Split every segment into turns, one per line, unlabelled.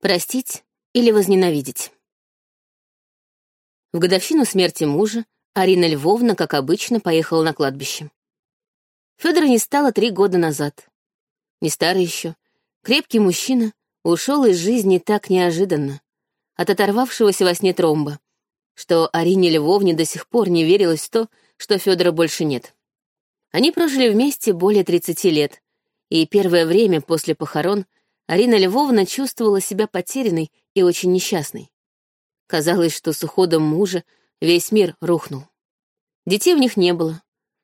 Простить или возненавидеть. В годовщину смерти мужа Арина Львовна, как обычно, поехала на кладбище. Федора не стало три года назад. Не старый еще, крепкий мужчина ушел из жизни так неожиданно, от оторвавшегося во сне тромба, что Арине Львовне до сих пор не верилось в то, что Федора больше нет. Они прожили вместе более 30 лет, и первое время после похорон Арина Львовна чувствовала себя потерянной и очень несчастной. Казалось, что с уходом мужа весь мир рухнул. Детей у них не было.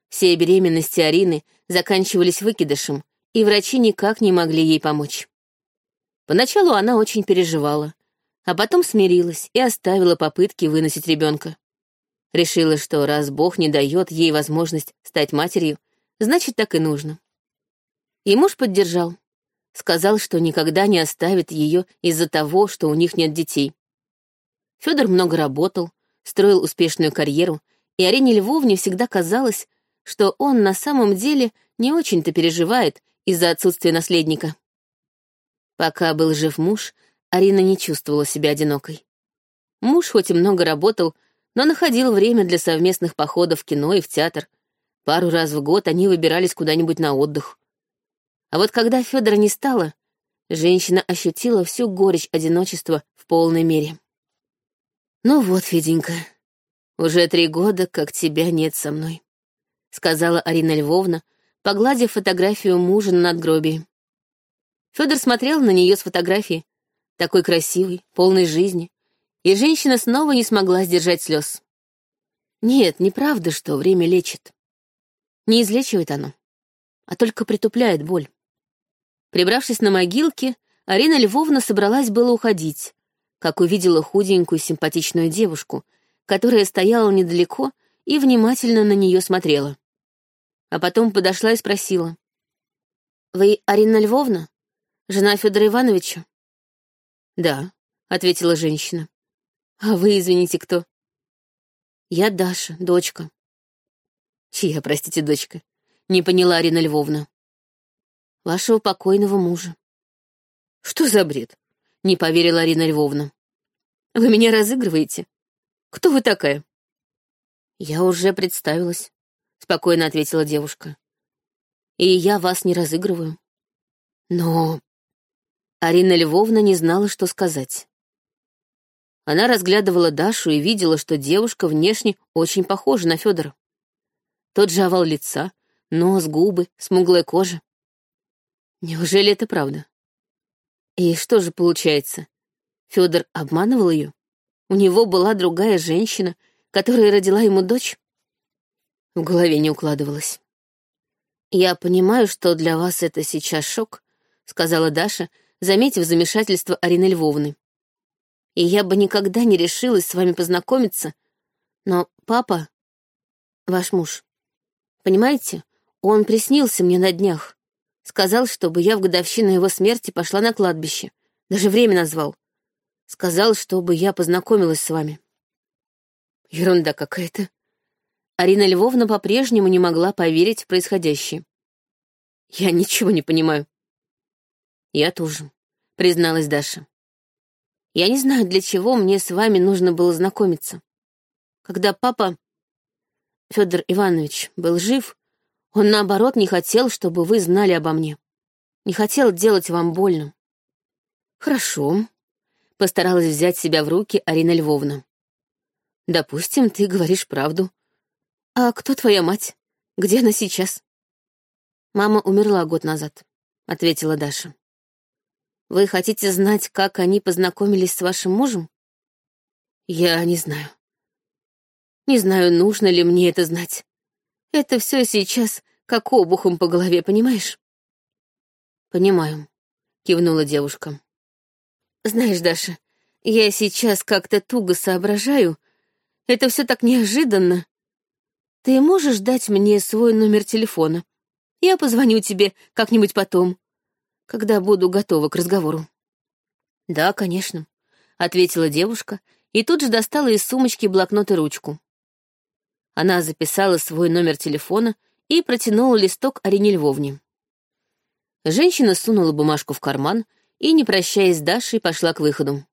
Все беременности Арины заканчивались выкидышем, и врачи никак не могли ей помочь. Поначалу она очень переживала, а потом смирилась и оставила попытки выносить ребенка. Решила, что раз Бог не дает ей возможность стать матерью, значит, так и нужно. И муж поддержал. Сказал, что никогда не оставит ее из-за того, что у них нет детей. Федор много работал, строил успешную карьеру, и Арине Львовне всегда казалось, что он на самом деле не очень-то переживает из-за отсутствия наследника. Пока был жив муж, Арина не чувствовала себя одинокой. Муж хоть и много работал, но находил время для совместных походов в кино и в театр. Пару раз в год они выбирались куда-нибудь на отдых. А вот когда Федора не стало, женщина ощутила всю горечь одиночества в полной мере. «Ну вот, Феденька, уже три года, как тебя нет со мной», — сказала Арина Львовна, погладив фотографию мужа на надгробии. Федор смотрел на нее с фотографии, такой красивой, полной жизни, и женщина снова не смогла сдержать слез. Нет, неправда, что время лечит. Не излечивает оно, а только притупляет боль. Прибравшись на могилке, Арина Львовна собралась было уходить, как увидела худенькую симпатичную девушку, которая стояла недалеко и внимательно на нее смотрела. А потом подошла и спросила. «Вы Арина Львовна? Жена Федора Ивановича?» «Да», — ответила женщина. «А вы, извините, кто?» «Я Даша, дочка». «Чья, простите, дочка?» — не поняла Арина Львовна вашего покойного мужа. Что за бред? Не поверила Арина Львовна. Вы меня разыгрываете? Кто вы такая? Я уже представилась, спокойно ответила девушка. И я вас не разыгрываю. Но... Арина Львовна не знала, что сказать. Она разглядывала Дашу и видела, что девушка внешне очень похожа на Федора. Тот же овал лица, нос, губы, смуглая кожа. Неужели это правда? И что же получается? Федор обманывал ее? У него была другая женщина, которая родила ему дочь? В голове не укладывалось. «Я понимаю, что для вас это сейчас шок», — сказала Даша, заметив замешательство Арины Львовны. «И я бы никогда не решилась с вами познакомиться, но папа, ваш муж, понимаете, он приснился мне на днях. Сказал, чтобы я в годовщину его смерти пошла на кладбище. Даже время назвал. Сказал, чтобы я познакомилась с вами. Ерунда какая-то. Арина Львовна по-прежнему не могла поверить в происходящее. Я ничего не понимаю. Я тоже, призналась Даша. Я не знаю, для чего мне с вами нужно было знакомиться. Когда папа, Федор Иванович, был жив, он, наоборот, не хотел, чтобы вы знали обо мне. Не хотел делать вам больно. Хорошо. Постаралась взять себя в руки Арина Львовна. Допустим, ты говоришь правду. А кто твоя мать? Где она сейчас? Мама умерла год назад, ответила Даша. Вы хотите знать, как они познакомились с вашим мужем? Я не знаю. Не знаю, нужно ли мне это знать. Это все сейчас как обухом по голове, понимаешь? Понимаю, кивнула девушка. Знаешь, Даша, я сейчас как-то туго соображаю. Это все так неожиданно. Ты можешь дать мне свой номер телефона? Я позвоню тебе как-нибудь потом, когда буду готова к разговору. Да, конечно, ответила девушка и тут же достала из сумочки блокнот и ручку. Она записала свой номер телефона и протянула листок Арине Львовне. Женщина сунула бумажку в карман и, не прощаясь с Дашей, пошла к выходу.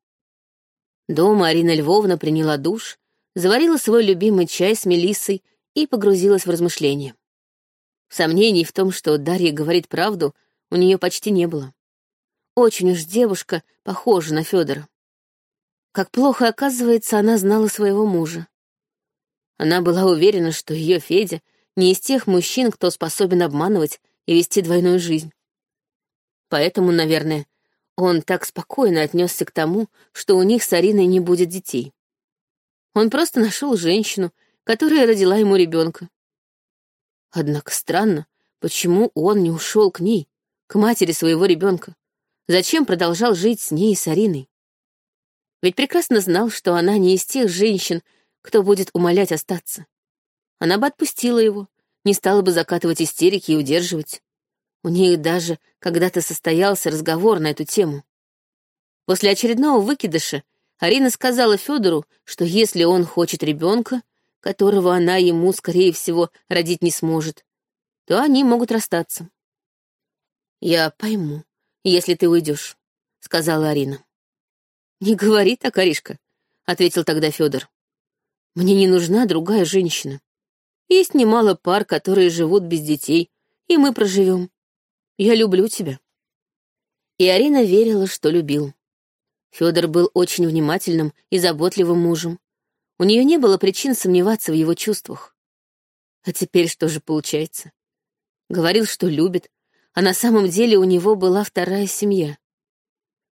Дома Арина Львовна приняла душ, заварила свой любимый чай с мелиссой и погрузилась в размышления. Сомнений в том, что Дарья говорит правду, у нее почти не было. Очень уж девушка похожа на Федора. Как плохо, оказывается, она знала своего мужа. Она была уверена, что ее Федя не из тех мужчин, кто способен обманывать и вести двойную жизнь. Поэтому, наверное, он так спокойно отнесся к тому, что у них с Ариной не будет детей. Он просто нашел женщину, которая родила ему ребенка. Однако странно, почему он не ушел к ней, к матери своего ребенка. Зачем продолжал жить с ней и с Ариной? Ведь прекрасно знал, что она не из тех женщин, кто будет умолять остаться. Она бы отпустила его, не стала бы закатывать истерики и удерживать. У них даже когда-то состоялся разговор на эту тему. После очередного выкидыша Арина сказала Федору, что если он хочет ребенка, которого она ему, скорее всего, родить не сможет, то они могут расстаться. «Я пойму, если ты уйдешь», — сказала Арина. «Не говори так, Аришка», — ответил тогда Федор. «Мне не нужна другая женщина. Есть немало пар, которые живут без детей, и мы проживем. Я люблю тебя». И Арина верила, что любил. Федор был очень внимательным и заботливым мужем. У нее не было причин сомневаться в его чувствах. А теперь что же получается? Говорил, что любит, а на самом деле у него была вторая семья.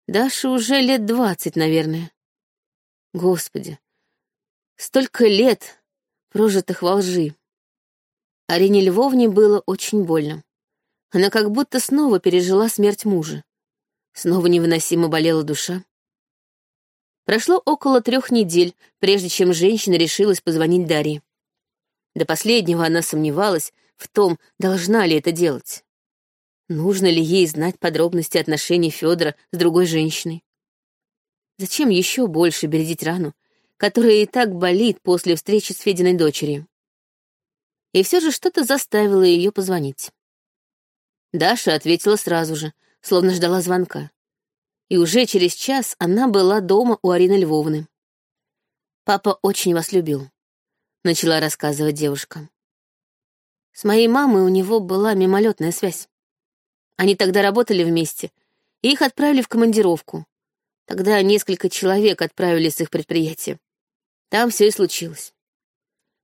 Даша уже лет двадцать, наверное. Господи, столько лет, прожитых во лжи. Арине Львовне было очень больно. Она как будто снова пережила смерть мужа. Снова невыносимо болела душа. Прошло около трех недель, прежде чем женщина решилась позвонить Дарье. До последнего она сомневалась в том, должна ли это делать. Нужно ли ей знать подробности отношений Федора с другой женщиной? Зачем еще больше бередить рану, которая и так болит после встречи с Фединой дочерью? И все же что-то заставило ее позвонить. Даша ответила сразу же, словно ждала звонка. И уже через час она была дома у Арины Львовны. «Папа очень вас любил», — начала рассказывать девушка. С моей мамой у него была мимолетная связь. Они тогда работали вместе, и их отправили в командировку. Тогда несколько человек отправили с их предприятия. Там все и случилось.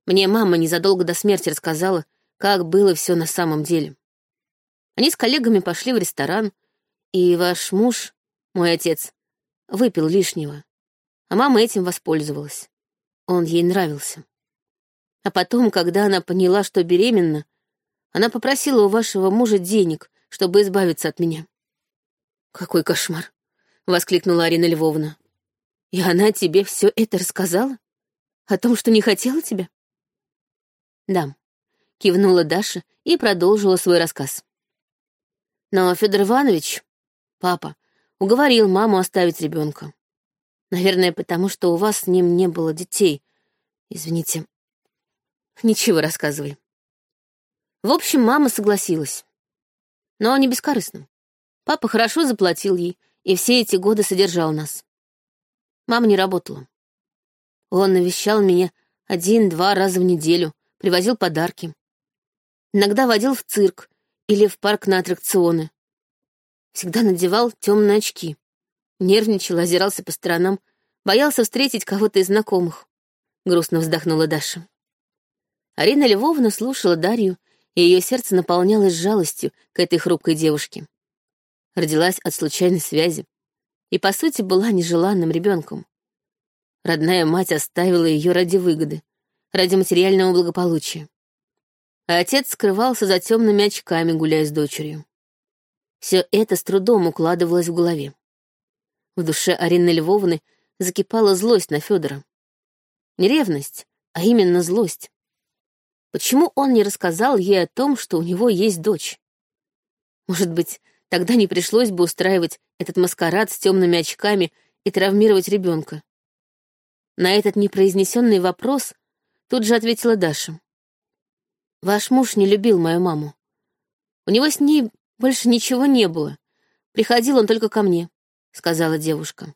Мне мама незадолго до смерти рассказала, как было все на самом деле. Они с коллегами пошли в ресторан, и ваш муж, мой отец, выпил лишнего. А мама этим воспользовалась. Он ей нравился. А потом, когда она поняла, что беременна, она попросила у вашего мужа денег, чтобы избавиться от меня. «Какой кошмар!» — воскликнула Арина Львовна. «И она тебе все это рассказала? О том, что не хотела тебя?» «Да», — кивнула Даша и продолжила свой рассказ. Но Федор Иванович, папа, уговорил маму оставить ребенка. Наверное, потому что у вас с ним не было детей. Извините. Ничего, рассказывай. В общем, мама согласилась. Но не бескорыстно. Папа хорошо заплатил ей и все эти годы содержал нас. Мама не работала. Он навещал меня один-два раза в неделю, привозил подарки. Иногда водил в цирк или в парк на аттракционы. Всегда надевал темные очки. Нервничал, озирался по сторонам, боялся встретить кого-то из знакомых. Грустно вздохнула Даша. Арина Львовна слушала Дарью, и ее сердце наполнялось жалостью к этой хрупкой девушке. Родилась от случайной связи и, по сути, была нежеланным ребенком. Родная мать оставила ее ради выгоды, ради материального благополучия а отец скрывался за темными очками, гуляя с дочерью. Все это с трудом укладывалось в голове. В душе Арины Львовны закипала злость на Федора. Не ревность, а именно злость. Почему он не рассказал ей о том, что у него есть дочь? Может быть, тогда не пришлось бы устраивать этот маскарад с темными очками и травмировать ребенка. На этот непроизнесенный вопрос тут же ответила Даша. Ваш муж не любил мою маму. У него с ней больше ничего не было. Приходил он только ко мне. сказала девушка.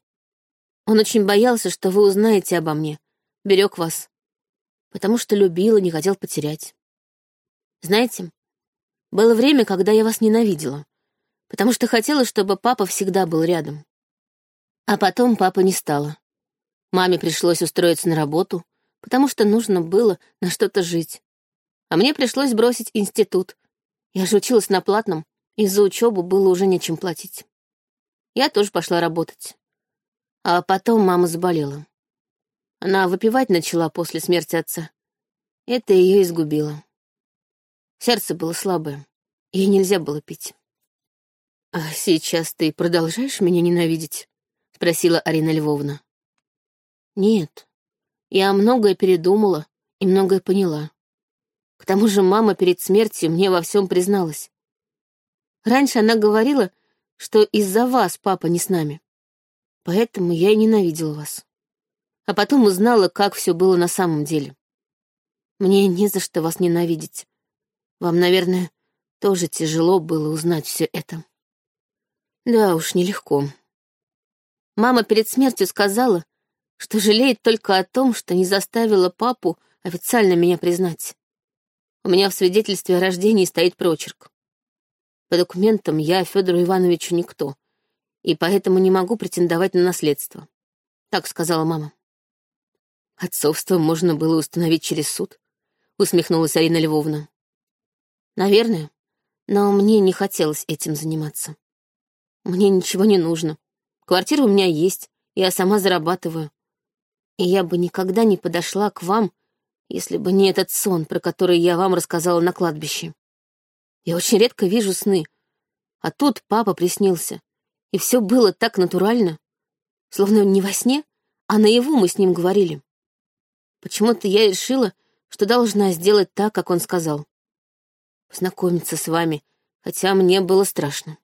«Он очень боялся, что вы узнаете обо мне, берег вас, потому что любил и не хотел потерять. Знаете, было время, когда я вас ненавидела, потому что хотела, чтобы папа всегда был рядом. А потом папа не стало. Маме пришлось устроиться на работу, потому что нужно было на что-то жить. А мне пришлось бросить институт. Я же училась на платном, и за учебу было уже нечем платить. Я тоже пошла работать. А потом мама заболела. Она выпивать начала после смерти отца. Это ее изгубило. Сердце было слабое, ей нельзя было пить. «А сейчас ты продолжаешь меня ненавидеть?» — спросила Арина Львовна. «Нет, я многое передумала и многое поняла. К тому же мама перед смертью мне во всем призналась. Раньше она говорила, что из-за вас папа не с нами. Поэтому я и ненавидела вас. А потом узнала, как все было на самом деле. Мне не за что вас ненавидеть. Вам, наверное, тоже тяжело было узнать все это. Да уж, нелегко. Мама перед смертью сказала, что жалеет только о том, что не заставила папу официально меня признать. У меня в свидетельстве о рождении стоит прочерк. По документам я Федору Ивановичу никто, и поэтому не могу претендовать на наследство. Так сказала мама. Отцовство можно было установить через суд, усмехнулась Арина Львовна. Наверное, но мне не хотелось этим заниматься. Мне ничего не нужно. Квартира у меня есть, я сама зарабатываю. И я бы никогда не подошла к вам, если бы не этот сон, про который я вам рассказала на кладбище. Я очень редко вижу сны, а тут папа приснился, и все было так натурально, словно не во сне, а наяву мы с ним говорили. Почему-то я решила, что должна сделать так, как он сказал. Познакомиться с вами, хотя мне было страшно.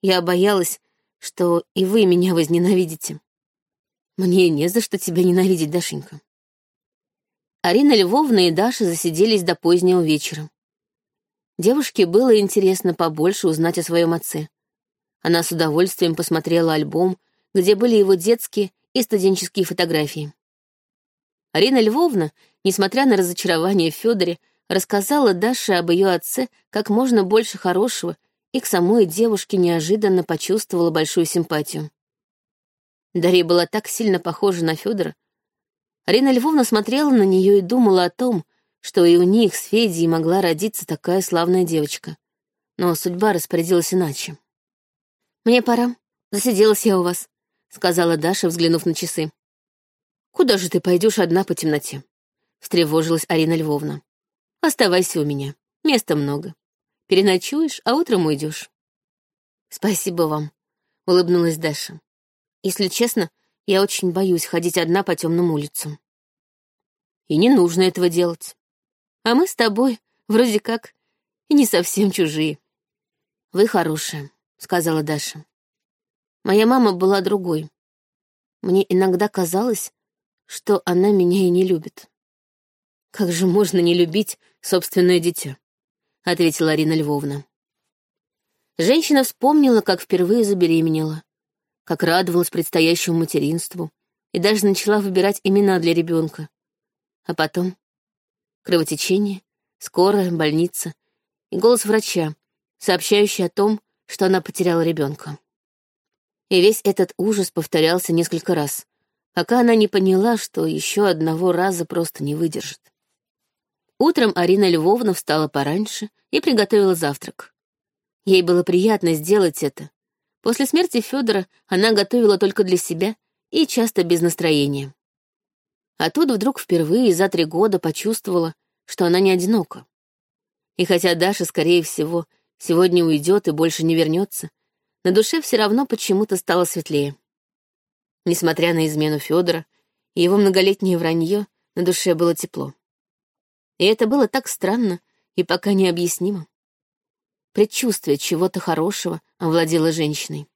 Я боялась, что и вы меня возненавидите. Мне не за что тебя ненавидеть, Дашенька. Арина Львовна и Даша засиделись до позднего вечера. Девушке было интересно побольше узнать о своем отце. Она с удовольствием посмотрела альбом, где были его детские и студенческие фотографии. Арина Львовна, несмотря на разочарование в Федоре, рассказала Даше об ее отце как можно больше хорошего и к самой девушке неожиданно почувствовала большую симпатию. Дарья была так сильно похожа на Федора. Арина Львовна смотрела на нее и думала о том, что и у них с Федей могла родиться такая славная девочка. Но судьба распорядилась иначе. «Мне пора. Засиделась я у вас», — сказала Даша, взглянув на часы. «Куда же ты пойдешь одна по темноте?» — встревожилась Арина Львовна. «Оставайся у меня. Места много. Переночуешь, а утром уйдешь». «Спасибо вам», — улыбнулась Даша. «Если честно, я очень боюсь ходить одна по темным улицам». «И не нужно этого делать. А мы с тобой вроде как и не совсем чужие». «Вы хорошая», — сказала Даша. «Моя мама была другой. Мне иногда казалось, что она меня и не любит. «Как же можно не любить собственное дитя?» — ответила Арина Львовна. Женщина вспомнила, как впервые забеременела, как радовалась предстоящему материнству и даже начала выбирать имена для ребенка. А потом кровотечение, скорая, больница и голос врача, сообщающий о том, что она потеряла ребенка. И весь этот ужас повторялся несколько раз, пока она не поняла, что еще одного раза просто не выдержит. Утром Арина Львовна встала пораньше и приготовила завтрак. Ей было приятно сделать это. После смерти Федора она готовила только для себя и часто без настроения. А тут вдруг впервые за три года почувствовала, что она не одинока. И хотя Даша, скорее всего, сегодня уйдет и больше не вернется, на душе все равно почему-то стало светлее. Несмотря на измену Федора и его многолетнее вранье, на душе было тепло. И это было так странно и пока необъяснимо. Предчувствие чего-то хорошего овладело женщиной.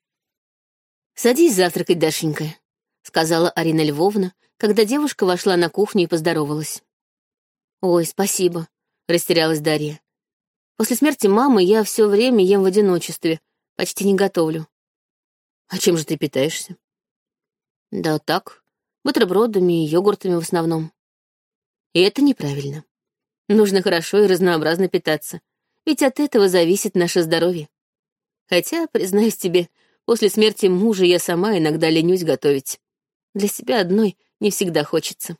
«Садись завтракать, Дашенька», — сказала Арина Львовна, когда девушка вошла на кухню и поздоровалась. «Ой, спасибо», — растерялась Дарья. «После смерти мамы я все время ем в одиночестве, почти не готовлю. А чем же ты питаешься? Да так, бутербродами и йогуртами в основном. И это неправильно. Нужно хорошо и разнообразно питаться, ведь от этого зависит наше здоровье. Хотя, признаюсь тебе, после смерти мужа я сама иногда ленюсь готовить. Для себя одной не всегда хочется.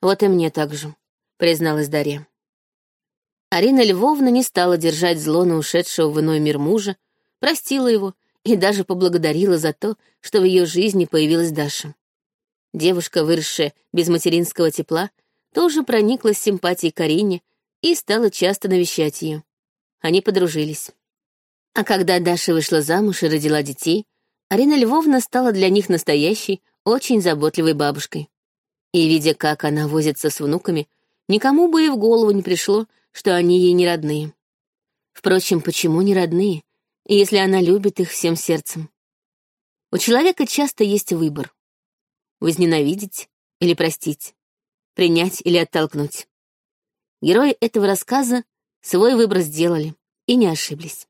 Вот и мне так же, призналась Дарья. Арина Львовна не стала держать зло на ушедшего в иной мир мужа, простила его и даже поблагодарила за то, что в ее жизни появилась Даша. Девушка, выросшая без материнского тепла, тоже прониклась симпатией к Арине и стала часто навещать ее. Они подружились. А когда Даша вышла замуж и родила детей, Арина Львовна стала для них настоящей, очень заботливой бабушкой. И, видя, как она возится с внуками, никому бы и в голову не пришло, что они ей не родные. Впрочем, почему не родные, если она любит их всем сердцем? У человека часто есть выбор. Возненавидеть или простить, принять или оттолкнуть. Герои этого рассказа свой выбор сделали и не ошиблись.